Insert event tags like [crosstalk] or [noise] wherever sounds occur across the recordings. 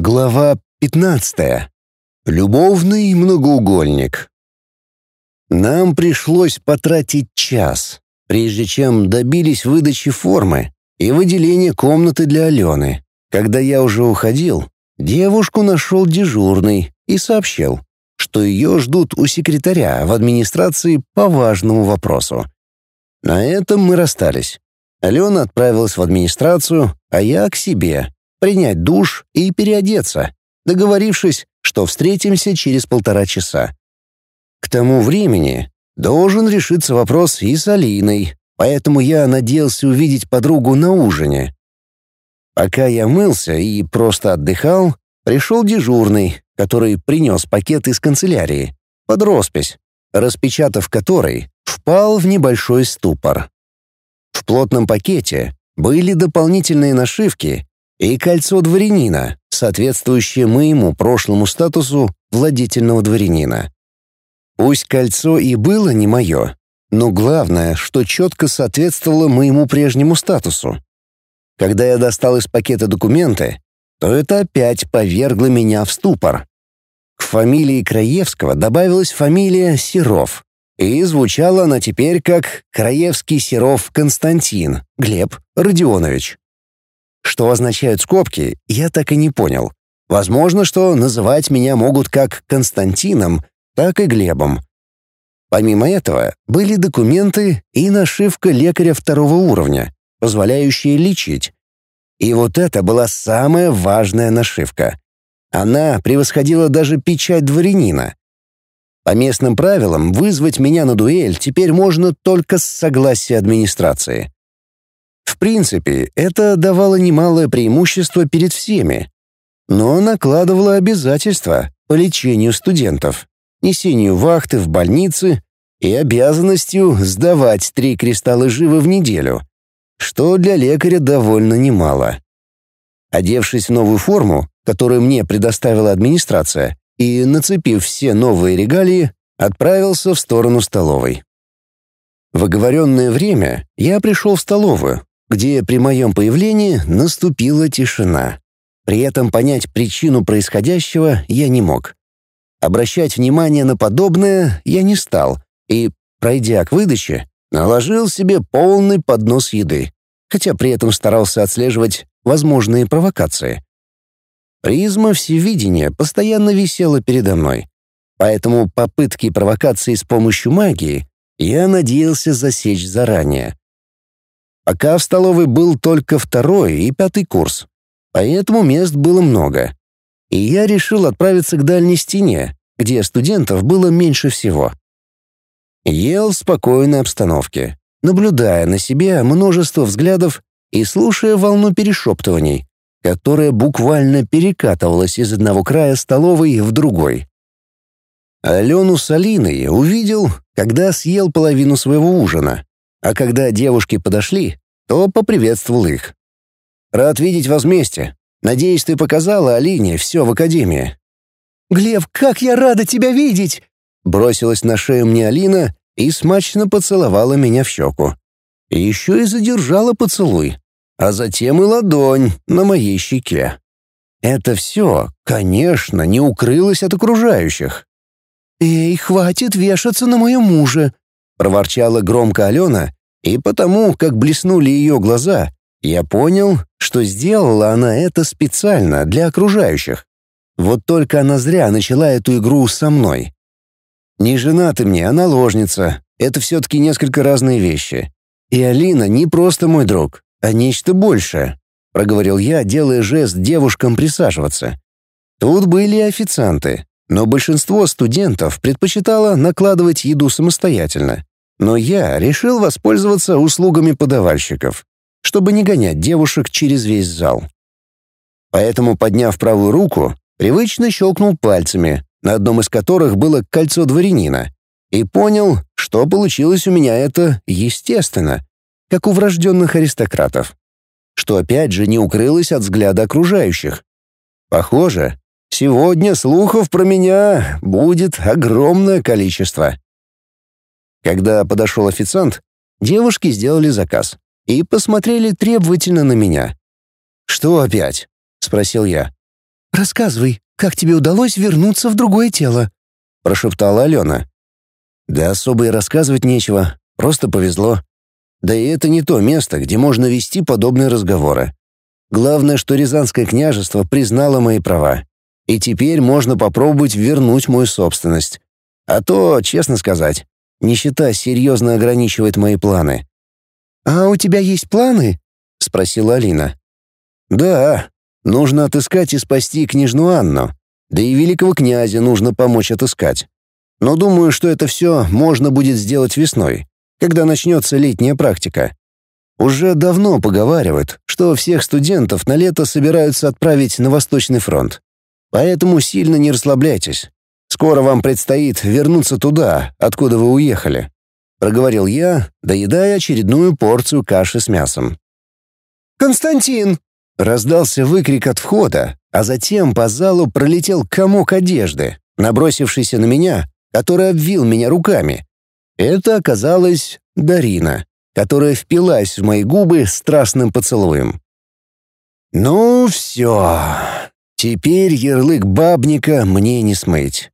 Глава 15. Любовный многоугольник. Нам пришлось потратить час, прежде чем добились выдачи формы и выделения комнаты для Алены. Когда я уже уходил, девушку нашел дежурный и сообщил, что ее ждут у секретаря в администрации по важному вопросу. На этом мы расстались. Алена отправилась в администрацию, а я к себе, принять душ и переодеться, договорившись, что встретимся через полтора часа. К тому времени должен решиться вопрос и с Алиной, поэтому я надеялся увидеть подругу на ужине. Пока я мылся и просто отдыхал, пришел дежурный, который принес пакет из канцелярии, под роспись, распечатав который, впал в небольшой ступор. В плотном пакете были дополнительные нашивки и кольцо дворянина, соответствующее моему прошлому статусу владетельного дворянина. Пусть кольцо и было не мое, но главное, что четко соответствовало моему прежнему статусу. Когда я достал из пакета документы, то это опять повергло меня в ступор. К фамилии Краевского добавилась фамилия Серов, и звучала она теперь как Краевский Серов Константин Глеб Родионович. Что означают скобки, я так и не понял. Возможно, что называть меня могут как Константином, так и Глебом. Помимо этого, были документы и нашивка лекаря второго уровня, позволяющая лечить. И вот это была самая важная нашивка. Она превосходила даже печать дворянина. По местным правилам вызвать меня на дуэль теперь можно только с согласия администрации. В принципе, это давало немалое преимущество перед всеми, но накладывало обязательства по лечению студентов, несению вахты в больнице и обязанностью сдавать три кристалла живы в неделю, что для лекаря довольно немало. Одевшись в новую форму, которую мне предоставила администрация, и, нацепив все новые регалии, отправился в сторону столовой. В оговоренное время я пришел в столовую, где при моем появлении наступила тишина. При этом понять причину происходящего я не мог. Обращать внимание на подобное я не стал и, пройдя к выдаче, наложил себе полный поднос еды, хотя при этом старался отслеживать возможные провокации. Призма всевидения постоянно висела передо мной, поэтому попытки провокации с помощью магии я надеялся засечь заранее. Пока в столовой был только второй и пятый курс, поэтому мест было много. И я решил отправиться к дальней стене, где студентов было меньше всего. Ел в спокойной обстановке, наблюдая на себе множество взглядов и слушая волну перешептываний, которая буквально перекатывалась из одного края столовой в другой. Алену с Алиной увидел, когда съел половину своего ужина, а когда девушки подошли, то поприветствовал их. «Рад видеть вас вместе. Надеюсь, ты показала Алине все в академии». «Глеб, как я рада тебя видеть!» Бросилась на шею мне Алина и смачно поцеловала меня в щеку. И еще и задержала поцелуй, а затем и ладонь на моей щеке. Это все, конечно, не укрылось от окружающих. «Эй, хватит вешаться на моем муже!» Проворчала громко Алена, и потому, как блеснули ее глаза, я понял, что сделала она это специально для окружающих. Вот только она зря начала эту игру со мной. Не жена ты мне, а наложница. Это все-таки несколько разные вещи. И Алина не просто мой друг, а нечто большее, проговорил я, делая жест девушкам присаживаться. Тут были официанты, но большинство студентов предпочитало накладывать еду самостоятельно. Но я решил воспользоваться услугами подавальщиков, чтобы не гонять девушек через весь зал. Поэтому, подняв правую руку, привычно щелкнул пальцами, на одном из которых было кольцо дворянина, и понял, что получилось у меня это естественно, как у врожденных аристократов, что опять же не укрылось от взгляда окружающих. Похоже, сегодня слухов про меня будет огромное количество. Когда подошел официант, девушки сделали заказ и посмотрели требовательно на меня. «Что опять?» — спросил я. Рассказывай, как тебе удалось вернуться в другое тело?» — прошептала Алена. «Да особо и рассказывать нечего, просто повезло. Да и это не то место, где можно вести подобные разговоры. Главное, что Рязанское княжество признало мои права. И теперь можно попробовать вернуть мою собственность. А то, честно сказать, нищета серьезно ограничивает мои планы. «А у тебя есть планы?» — спросила Алина. «Да, нужно отыскать и спасти княжну Анну. Да и великого князя нужно помочь отыскать. Но думаю, что это все можно будет сделать весной, когда начнется летняя практика. Уже давно поговаривают, что всех студентов на лето собираются отправить на Восточный фронт. Поэтому сильно не расслабляйтесь. Скоро вам предстоит вернуться туда, откуда вы уехали», — проговорил я, доедая очередную порцию каши с мясом. «Константин!» — раздался выкрик от входа, а затем по залу пролетел комок одежды, набросившийся на меня, который обвил меня руками. Это оказалась Дарина которая впилась в мои губы страстным поцелуем. «Ну все, теперь ярлык бабника мне не смыть».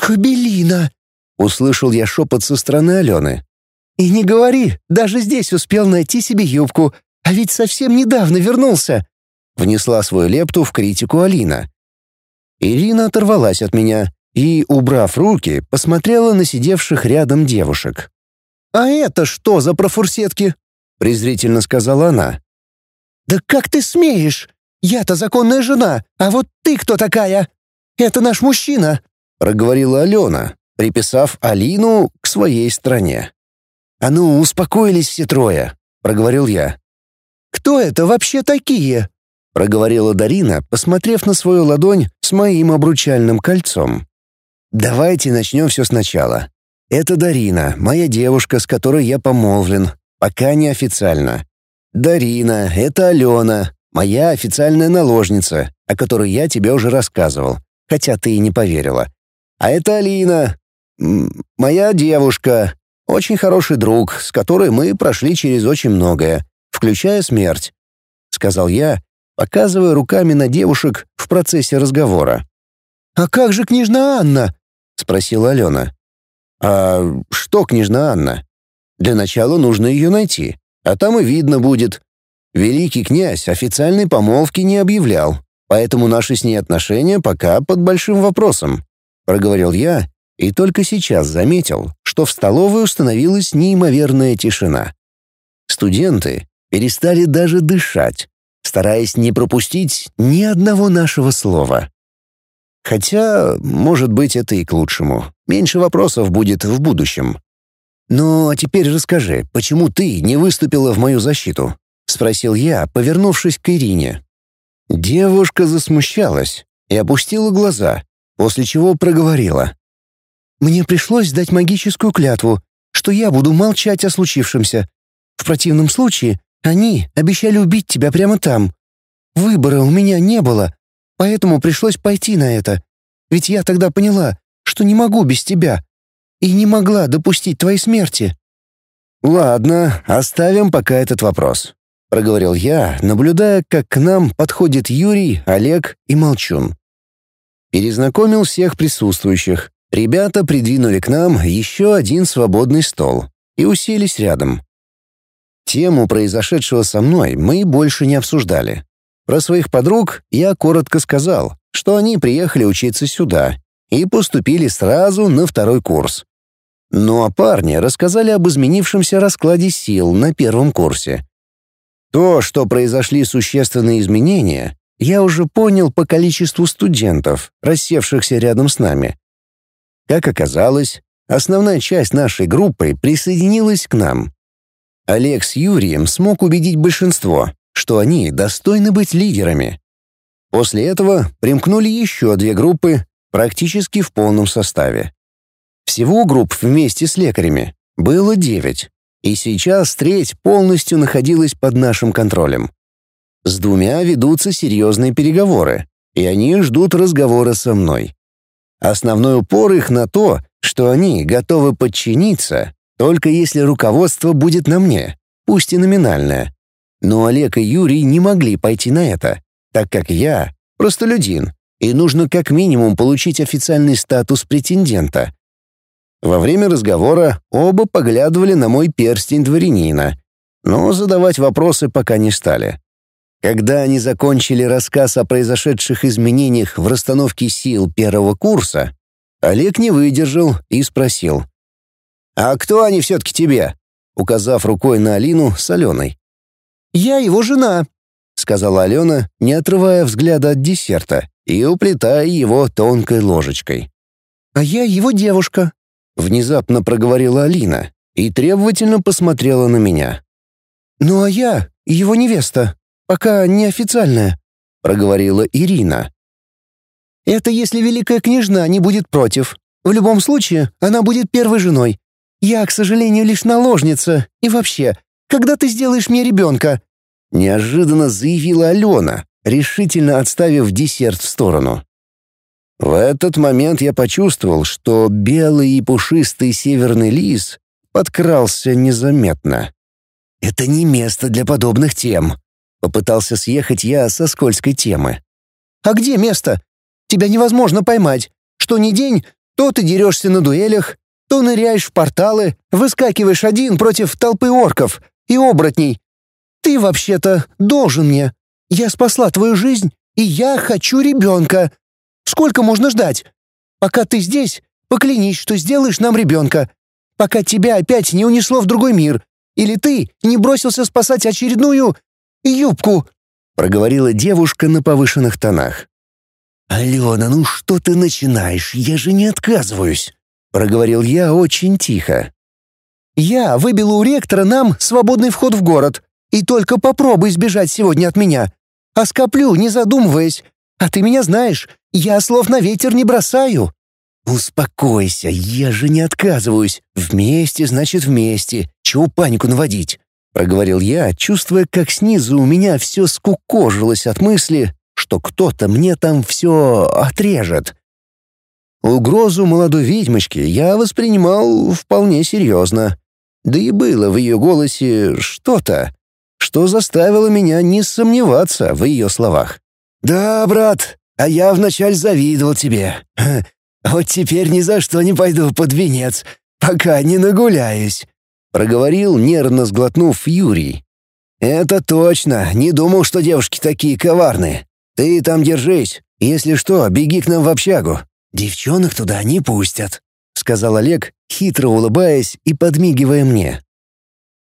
«Кабелина!» — услышал я шепот со стороны Алены. «И не говори, даже здесь успел найти себе юбку, а ведь совсем недавно вернулся!» Внесла свою лепту в критику Алина. Ирина оторвалась от меня и, убрав руки, посмотрела на сидевших рядом девушек. «А это что за профурсетки?» — презрительно сказала она. «Да как ты смеешь? Я-то законная жена, а вот ты кто такая? Это наш мужчина!» — проговорила Алена, приписав Алину к своей стране. «А ну, успокоились все трое», — проговорил я. «Кто это вообще такие?» — проговорила Дарина, посмотрев на свою ладонь с моим обручальным кольцом. «Давайте начнем все сначала. Это Дарина, моя девушка, с которой я помолвлен, пока не официально. Дарина — это Алена, моя официальная наложница, о которой я тебе уже рассказывал, хотя ты и не поверила. А это Алина, моя девушка, очень хороший друг, с которой мы прошли через очень многое, включая смерть», — сказал я, показывая руками на девушек в процессе разговора. «А как же княжна Анна?» — спросила Алена. «А что, княжна Анна? Для начала нужно ее найти, а там и видно будет. Великий князь официальной помолвки не объявлял, поэтому наши с ней отношения пока под большим вопросом», — проговорил я и только сейчас заметил, что в столовой установилась неимоверная тишина. Студенты перестали даже дышать, стараясь не пропустить ни одного нашего слова. Хотя, может быть, это и к лучшему. Меньше вопросов будет в будущем. «Ну, а теперь расскажи, почему ты не выступила в мою защиту?» — спросил я, повернувшись к Ирине. Девушка засмущалась и опустила глаза, после чего проговорила. «Мне пришлось дать магическую клятву, что я буду молчать о случившемся. В противном случае они обещали убить тебя прямо там. Выбора у меня не было, Поэтому пришлось пойти на это. Ведь я тогда поняла, что не могу без тебя. И не могла допустить твоей смерти». «Ладно, оставим пока этот вопрос», — проговорил я, наблюдая, как к нам подходит Юрий, Олег и Молчун. Перезнакомил всех присутствующих. Ребята придвинули к нам еще один свободный стол и уселись рядом. Тему произошедшего со мной мы больше не обсуждали. Про своих подруг я коротко сказал, что они приехали учиться сюда и поступили сразу на второй курс. Ну а парни рассказали об изменившемся раскладе сил на первом курсе. То, что произошли существенные изменения, я уже понял по количеству студентов, рассевшихся рядом с нами. Как оказалось, основная часть нашей группы присоединилась к нам. Олег с Юрием смог убедить большинство, что они достойны быть лидерами. После этого примкнули еще две группы, практически в полном составе. Всего групп вместе с лекарями было девять, и сейчас треть полностью находилась под нашим контролем. С двумя ведутся серьезные переговоры, и они ждут разговора со мной. Основной упор их на то, что они готовы подчиниться, только если руководство будет на мне, пусть и номинальное. Но Олег и Юрий не могли пойти на это, так как я простолюдин, и нужно как минимум получить официальный статус претендента. Во время разговора оба поглядывали на мой перстень дворянина, но задавать вопросы пока не стали. Когда они закончили рассказ о произошедших изменениях в расстановке сил первого курса, Олег не выдержал и спросил. «А кто они все-таки тебе?» указав рукой на Алину с Аленой. «Я его жена», — сказала Алена, не отрывая взгляда от десерта и уплетая его тонкой ложечкой. «А я его девушка», — внезапно проговорила Алина и требовательно посмотрела на меня. «Ну а я его невеста, пока неофициальная», — проговорила Ирина. «Это если великая княжна не будет против. В любом случае, она будет первой женой. Я, к сожалению, лишь наложница. И вообще, когда ты сделаешь мне ребенка?» Неожиданно заявила Алена, решительно отставив десерт в сторону. В этот момент я почувствовал, что белый и пушистый северный лис подкрался незаметно. «Это не место для подобных тем», — попытался съехать я со скользкой темы. «А где место? Тебя невозможно поймать. Что ни день, то ты дерешься на дуэлях, то ныряешь в порталы, выскакиваешь один против толпы орков и оборотней. Ты вообще-то должен мне. Я спасла твою жизнь, и я хочу ребенка. Сколько можно ждать? Пока ты здесь, поклянись, что сделаешь нам ребенка. Пока тебя опять не унесло в другой мир. Или ты не бросился спасать очередную юбку», — проговорила девушка на повышенных тонах. «Алена, ну что ты начинаешь? Я же не отказываюсь». — проговорил я очень тихо. «Я выбила у ректора нам свободный вход в город, и только попробуй сбежать сегодня от меня. А скоплю, не задумываясь. А ты меня знаешь, я слов на ветер не бросаю». «Успокойся, я же не отказываюсь. Вместе значит вместе. Чего панику наводить?» — проговорил я, чувствуя, как снизу у меня все скукожилось от мысли, что кто-то мне там все отрежет. Угрозу молодой ведьмочки я воспринимал вполне серьезно. Да и было в ее голосе что-то, что заставило меня не сомневаться в ее словах. «Да, брат, а я вначале завидовал тебе. Вот теперь ни за что не пойду под венец, пока не нагуляюсь», — проговорил, нервно сглотнув Юрий. «Это точно, не думал, что девушки такие коварные. Ты там держись, если что, беги к нам в общагу, «Девчонок туда не пустят», — сказал Олег, хитро улыбаясь и подмигивая мне.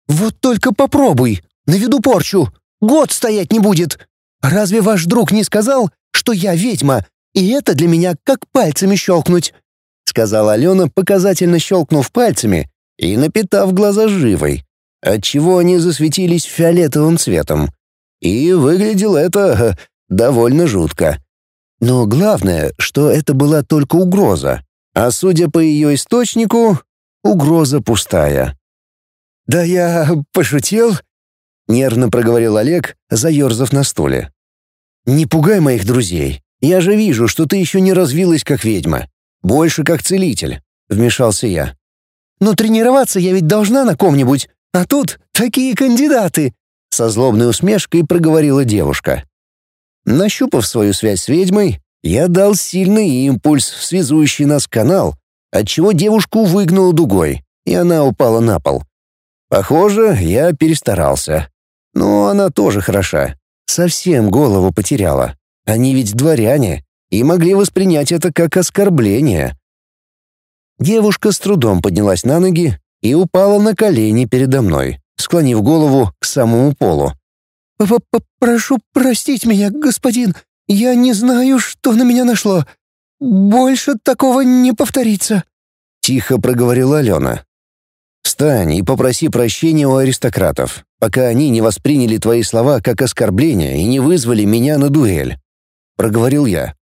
«Вот только попробуй, наведу порчу, год стоять не будет. Разве ваш друг не сказал, что я ведьма, и это для меня как пальцами щелкнуть?» — сказала Алена, показательно щелкнув пальцами и напитав глаза живой, отчего они засветились фиолетовым цветом. И выглядело это довольно жутко. Но главное, что это была только угроза, а судя по ее источнику, угроза пустая. «Да я пошутил», — нервно проговорил Олег, заерзав на стуле. «Не пугай моих друзей. Я же вижу, что ты еще не развилась как ведьма. Больше как целитель», — вмешался я. «Но тренироваться я ведь должна на ком-нибудь, а тут такие кандидаты», — со злобной усмешкой проговорила девушка. Нащупав свою связь с ведьмой, я дал сильный импульс в связующий нас канал, отчего девушку выгнул дугой, и она упала на пол. Похоже, я перестарался. Но она тоже хороша. Совсем голову потеряла. Они ведь дворяне и могли воспринять это как оскорбление. Девушка с трудом поднялась на ноги и упала на колени передо мной, склонив голову к самому полу. П «Прошу простить меня, господин. Я не знаю, что на меня нашло. Больше такого не повторится», — тихо проговорила Алена. «Встань и попроси прощения у аристократов, пока они не восприняли твои слова как оскорбление и не вызвали меня на дуэль», — проговорил я.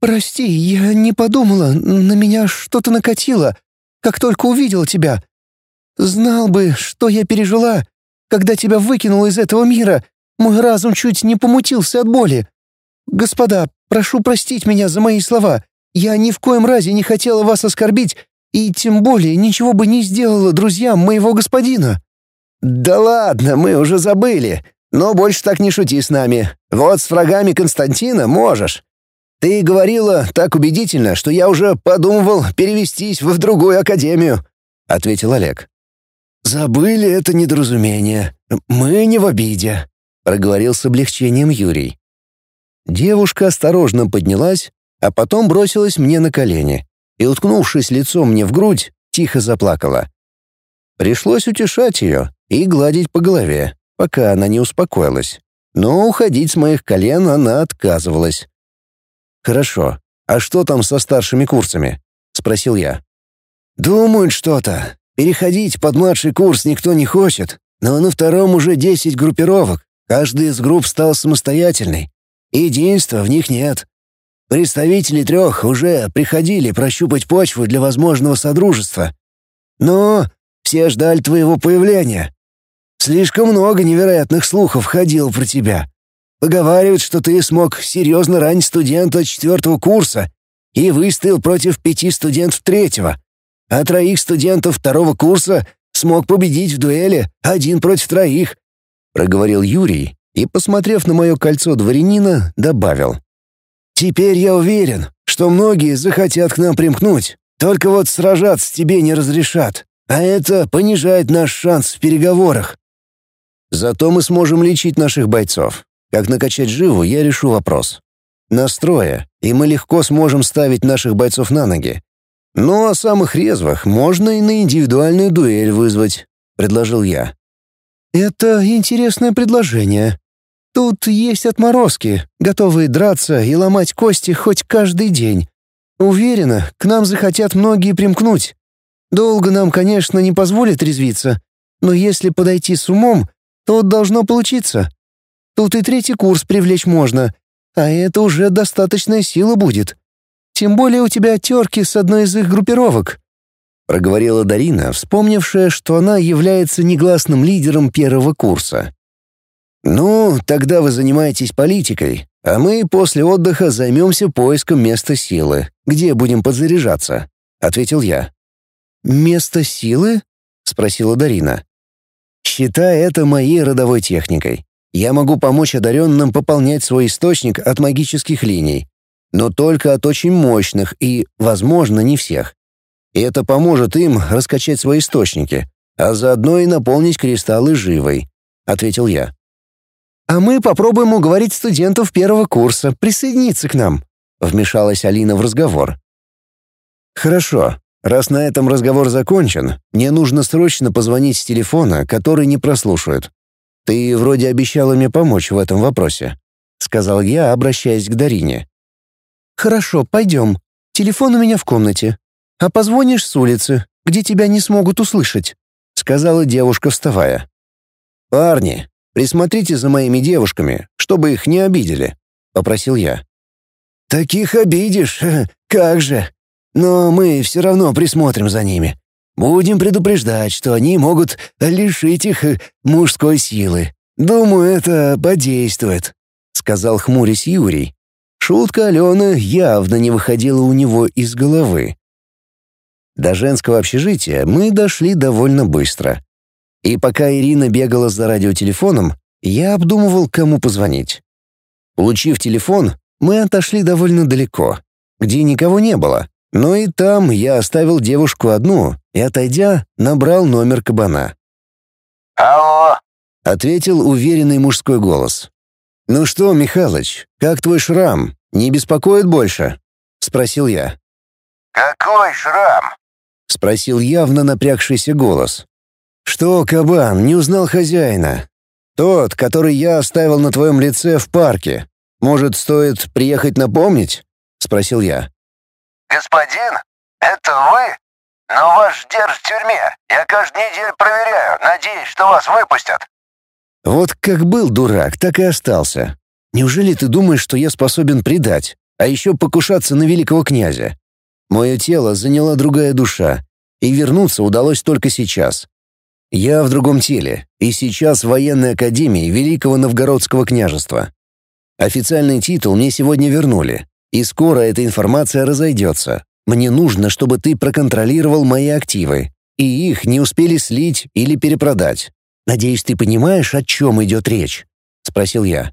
«Прости, я не подумала, на меня что-то накатило, как только увидела тебя. Знал бы, что я пережила, когда тебя выкинуло из этого мира, мой разум чуть не помутился от боли. Господа, прошу простить меня за мои слова. Я ни в коем разе не хотела вас оскорбить, и тем более ничего бы не сделала друзьям моего господина». «Да ладно, мы уже забыли. Но больше так не шути с нами. Вот с врагами Константина можешь. Ты говорила так убедительно, что я уже подумывал перевестись в другую академию», — ответил Олег. «Забыли это недоразумение. Мы не в обиде», — проговорил с облегчением Юрий. Девушка осторожно поднялась, а потом бросилась мне на колени и, уткнувшись лицом мне в грудь, тихо заплакала. Пришлось утешать ее и гладить по голове, пока она не успокоилась. Но уходить с моих колен она отказывалась. «Хорошо. А что там со старшими курсами?» — спросил я. «Думают что-то. Переходить под младший курс никто не хочет, но на втором уже десять группировок. Каждая из групп стала самостоятельной. Единства в них нет. Представители трех уже приходили прощупать почву для возможного содружества. Но все ждали твоего появления. Слишком много невероятных слухов ходило про тебя. Поговаривают, что ты смог серьезно ранить студента четвертого курса и выстоял против пяти студентов третьего, а троих студентов второго курса смог победить в дуэли один против троих», — проговорил Юрий и, посмотрев на мое кольцо дворянина, добавил. «Теперь я уверен, что многие захотят к нам примкнуть, только вот сражаться тебе не разрешат, а это понижает наш шанс в переговорах». Зато мы сможем лечить наших бойцов. Как накачать живу, я решу вопрос. Настроя, и мы легко сможем ставить наших бойцов на ноги. Ну а самых резвых можно и на индивидуальную дуэль вызвать, предложил я. Это интересное предложение. Тут есть отморозки, готовые драться и ломать кости хоть каждый день. Уверена, к нам захотят многие примкнуть. Долго нам, конечно, не позволит резвиться, но если подойти с умом, то должно получиться. Тут и третий курс привлечь можно, а это уже достаточная сила будет. Тем более у тебя терки с одной из их группировок», — проговорила Дарина, вспомнившая, что она является негласным лидером первого курса. «Ну, тогда вы занимаетесь политикой, а мы после отдыха займемся поиском места силы, где будем подзаряжаться», — ответил я. «Место силы?» — спросила Дарина. «Считай это моей родовой техникой. Я могу помочь одаренным пополнять свой источник от магических линий, но только от очень мощных и, возможно, не всех. И это поможет им раскачать свои источники, а заодно и наполнить кристаллы живой», — ответил я. «А мы попробуем уговорить студентов первого курса присоединиться к нам», — вмешалась Алина в разговор. «Хорошо. Раз на этом разговор закончен, мне нужно срочно позвонить с телефона, который не прослушают. Ты вроде обещала мне помочь в этом вопросе», — сказал я, обращаясь к Дарине. «Хорошо, пойдем. Телефон у меня в комнате. А позвонишь с улицы, где тебя не смогут услышать», — сказала девушка, вставая. «Парни, присмотрите за моими девушками, чтобы их не обидели», — попросил я. «Таких обидишь, [laughs] как же!» Но мы все равно присмотрим за ними. Будем предупреждать, что они могут лишить их э, мужской силы. Думаю, это подействует», — сказал хмурясь Юрий. Шутка Алены явно не выходила у него из головы. До женского общежития мы дошли довольно быстро. И пока Ирина бегала за радиотелефоном, я обдумывал, кому позвонить. Получив телефон, мы отошли довольно далеко, где никого не было. Но и там я оставил девушку одну и, отойдя, набрал номер кабана. «Алло!» — ответил уверенный мужской голос. «Ну что, Михалыч, как твой шрам? Не беспокоит больше?» — спросил я. «Какой шрам?» — спросил явно напрягшийся голос. «Что, кабан, не узнал хозяина? Тот, который я оставил на твоем лице в парке. Может, стоит приехать напомнить?» — спросил я. «Господин, это вы? Но вас держат в тюрьме. Я каждую неделю проверяю, надеюсь, что вас выпустят». Вот как был дурак, так и остался. Неужели ты думаешь, что я способен предать, а еще покушаться на великого князя? Мое тело заняла другая душа, и вернуться удалось только сейчас. Я в другом теле, и сейчас в военной академии Великого Новгородского княжества. Официальный титул мне сегодня вернули, и скоро эта информация разойдется. Мне нужно, чтобы ты проконтролировал мои активы, и их не успели слить или перепродать. Надеюсь, ты понимаешь, о чем идет речь. спросил я.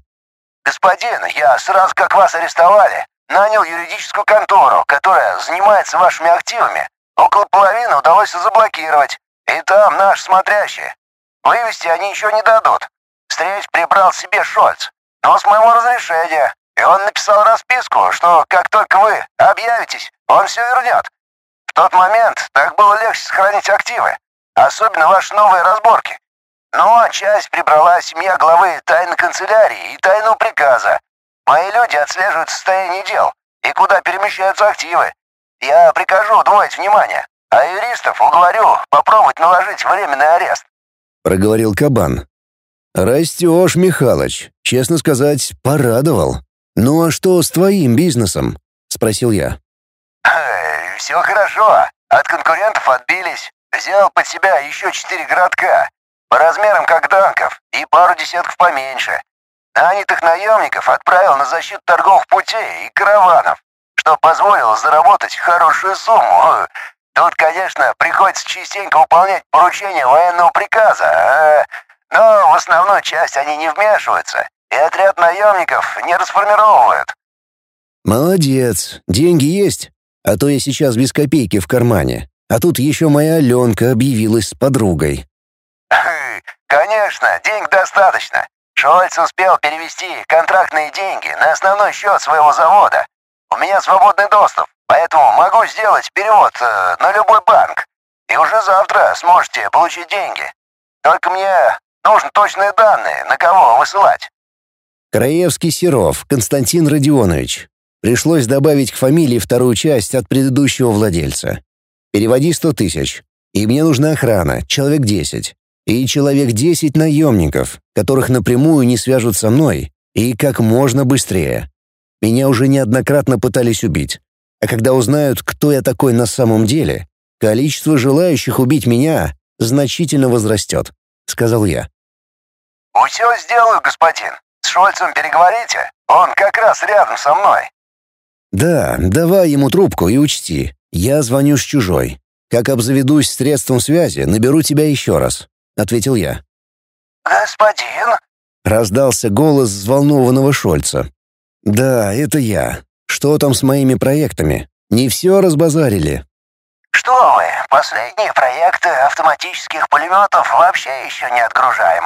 «Господин, я сразу как вас арестовали, нанял юридическую контору, которая занимается вашими активами. Около половины удалось заблокировать, и там наш смотрящий. Вывести они еще не дадут. Встреч прибрал себе Шольц, но с моего разрешения. И он написал расписку, что как только вы объявитесь, он все вернет. В тот момент так было легче сохранить активы, особенно ваши новые разборки. Но часть прибрала семья главы тайной канцелярии и тайного приказа. Мои люди отслеживают состояние дел и куда перемещаются активы. Я прикажу удвоить внимание, а юристов уговорю попробовать наложить временный арест. Проговорил Кабан. Растешь, Михалыч. Честно сказать, порадовал. Ну а что с твоим бизнесом? Спросил я. Все хорошо. От конкурентов отбились. Взял под себя еще четыре городка. По размерам как Данков и пару десятков поменьше. Нанятых наемников отправил на защиту торговых путей и караванов, что позволило заработать хорошую сумму. Тут, конечно, приходится частенько выполнять поручения военного приказа, а... но в основную часть они не вмешиваются, и отряд наемников не расформировывают. Молодец, деньги есть, а то я сейчас без копейки в кармане, а тут еще моя Аленка объявилась с подругой. «Конечно, денег достаточно. Шольц успел перевести контрактные деньги на основной счет своего завода. У меня свободный доступ, поэтому могу сделать перевод э, на любой банк. И уже завтра сможете получить деньги. Только мне нужны точные данные, на кого высылать». Краевский Серов Константин Родионович. Пришлось добавить к фамилии вторую часть от предыдущего владельца. Переводи сто тысяч. И мне нужна охрана, человек десять и человек 10 наемников, которых напрямую не свяжут со мной, и как можно быстрее. Меня уже неоднократно пытались убить. А когда узнают, кто я такой на самом деле, количество желающих убить меня значительно возрастет», — сказал я. «Все сделаю, господин. С Шольцем переговорите? Он как раз рядом со мной». «Да, давай ему трубку и учти. Я звоню с чужой. Как обзаведусь средством связи, наберу тебя еще раз. — ответил я. «Господин?» — раздался голос взволнованного Шольца. «Да, это я. Что там с моими проектами? Не все разбазарили?» «Что вы, последние проекты автоматических пулеметов вообще еще не отгружаем.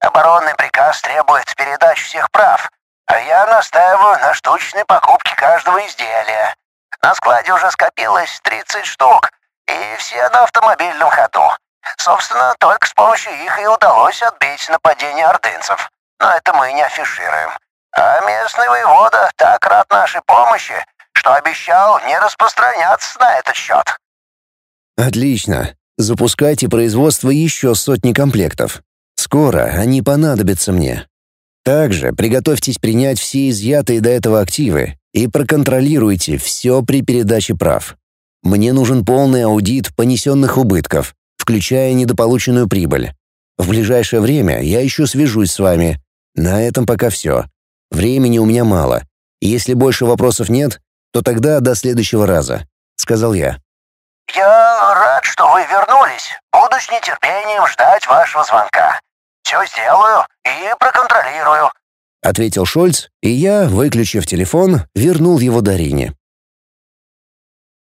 Оборонный приказ требует передачи всех прав, а я настаиваю на штучной покупке каждого изделия. На складе уже скопилось 30 штук, и все на автомобильном ходу. Собственно, только с помощью их и удалось отбить нападение ордынцев. Но это мы не афишируем. А местный воевода так рад нашей помощи, что обещал не распространяться на этот счет. Отлично. Запускайте производство еще сотни комплектов. Скоро они понадобятся мне. Также приготовьтесь принять все изъятые до этого активы и проконтролируйте все при передаче прав. Мне нужен полный аудит понесенных убытков, включая недополученную прибыль. В ближайшее время я еще свяжусь с вами. На этом пока все. Времени у меня мало. Если больше вопросов нет, то тогда до следующего раза», — сказал я. «Я рад, что вы вернулись. Буду с нетерпением ждать вашего звонка. Все сделаю и проконтролирую», — ответил Шольц, и я, выключив телефон, вернул его Дарине.